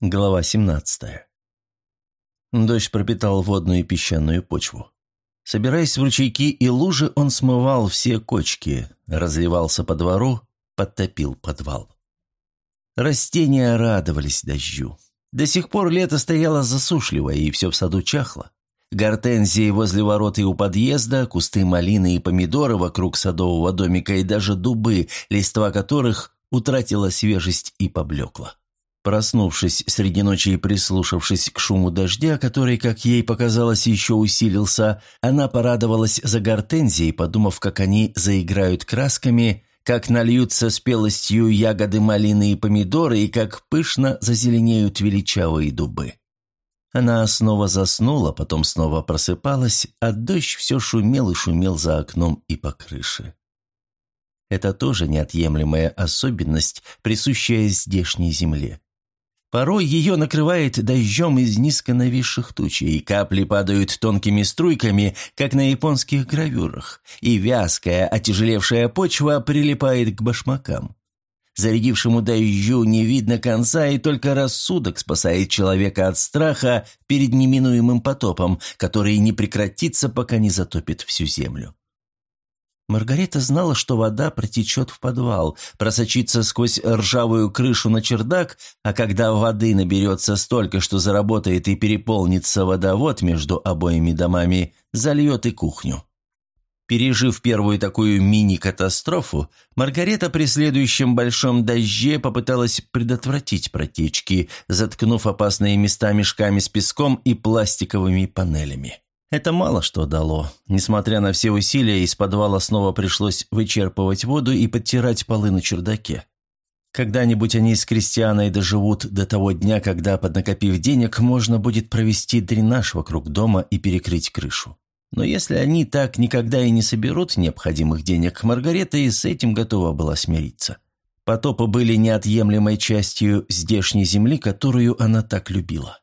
Глава 17. Дождь пропитал водную и песчаную почву. Собираясь в ручейки и лужи, он смывал все кочки, разливался по двору, подтопил подвал. Растения радовались дождю. До сих пор лето стояло засушливое, и все в саду чахло. Гортензии возле ворот и у подъезда, кусты малины и помидоры вокруг садового домика и даже дубы, листва которых утратила свежесть и поблекла. Проснувшись среди ночи и прислушавшись к шуму дождя, который, как ей показалось, еще усилился, она порадовалась за гортензии, подумав, как они заиграют красками, как нальются спелостью ягоды малины и помидоры, и как пышно зазеленеют величавые дубы. Она снова заснула, потом снова просыпалась, а дождь все шумел и шумел за окном и по крыше. Это тоже неотъемлемая особенность, присущая здешней земле. Порой ее накрывает дождем из низко нависших туч, и капли падают тонкими струйками, как на японских гравюрах, и вязкая, отяжелевшая почва прилипает к башмакам. Зарядившему дождю не видно конца, и только рассудок спасает человека от страха перед неминуемым потопом, который не прекратится, пока не затопит всю землю. Маргарета знала, что вода протечет в подвал, просочится сквозь ржавую крышу на чердак, а когда воды наберется столько, что заработает и переполнится водовод между обоими домами, зальет и кухню. Пережив первую такую мини-катастрофу, Маргарета при следующем большом дожде попыталась предотвратить протечки, заткнув опасные места мешками с песком и пластиковыми панелями. Это мало что дало. Несмотря на все усилия, из подвала снова пришлось вычерпывать воду и подтирать полы на чердаке. Когда-нибудь они с Кристианой доживут до того дня, когда, поднакопив денег, можно будет провести дренаж вокруг дома и перекрыть крышу. Но если они так никогда и не соберут необходимых денег, Маргарета и с этим готова была смириться. Потопы были неотъемлемой частью здешней земли, которую она так любила.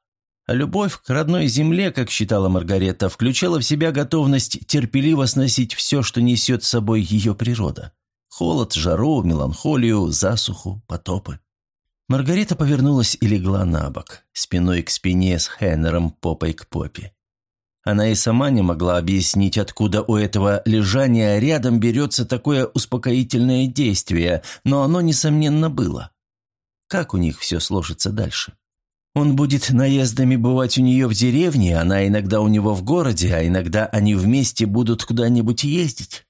Любовь к родной земле, как считала Маргарета, включала в себя готовность терпеливо сносить все, что несет с собой ее природа. Холод, жару, меланхолию, засуху, потопы. Маргарета повернулась и легла на бок, спиной к спине с Хеннером, попой к попе. Она и сама не могла объяснить, откуда у этого лежания рядом берется такое успокоительное действие, но оно, несомненно, было. Как у них все сложится дальше? Он будет наездами бывать у нее в деревне, она иногда у него в городе, а иногда они вместе будут куда-нибудь ездить.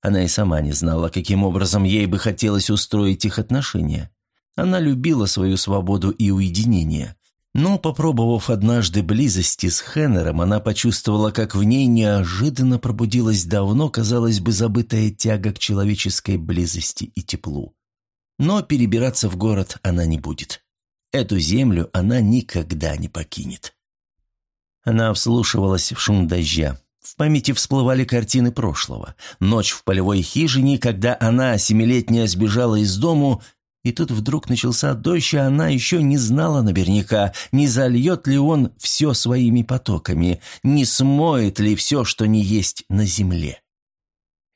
Она и сама не знала, каким образом ей бы хотелось устроить их отношения. Она любила свою свободу и уединение. Но, попробовав однажды близости с Хеннером, она почувствовала, как в ней неожиданно пробудилась давно, казалось бы, забытая тяга к человеческой близости и теплу. Но перебираться в город она не будет. Эту землю она никогда не покинет. Она вслушивалась в шум дождя. В памяти всплывали картины прошлого. Ночь в полевой хижине, когда она, семилетняя, сбежала из дому, и тут вдруг начался дождь, а она еще не знала наверняка, не зальет ли он все своими потоками, не смоет ли все, что не есть на земле.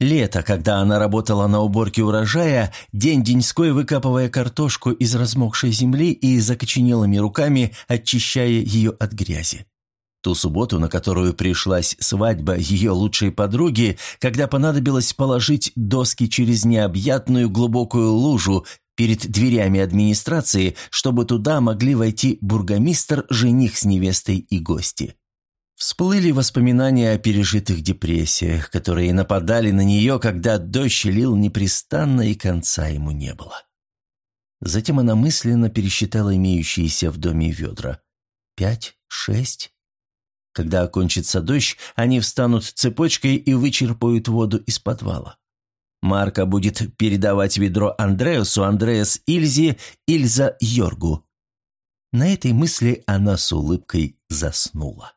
Лето, когда она работала на уборке урожая, день-деньской выкапывая картошку из размокшей земли и закоченелыми руками очищая ее от грязи. Ту субботу, на которую пришлась свадьба ее лучшей подруги, когда понадобилось положить доски через необъятную глубокую лужу перед дверями администрации, чтобы туда могли войти бургомистр, жених с невестой и гости. Всплыли воспоминания о пережитых депрессиях, которые нападали на нее, когда дождь лил непрестанно и конца ему не было. Затем она мысленно пересчитала имеющиеся в доме ведра. Пять, шесть. Когда окончится дождь, они встанут цепочкой и вычерпают воду из подвала. Марка будет передавать ведро Андреасу, Андреас Ильзе, Ильза Йоргу. На этой мысли она с улыбкой заснула.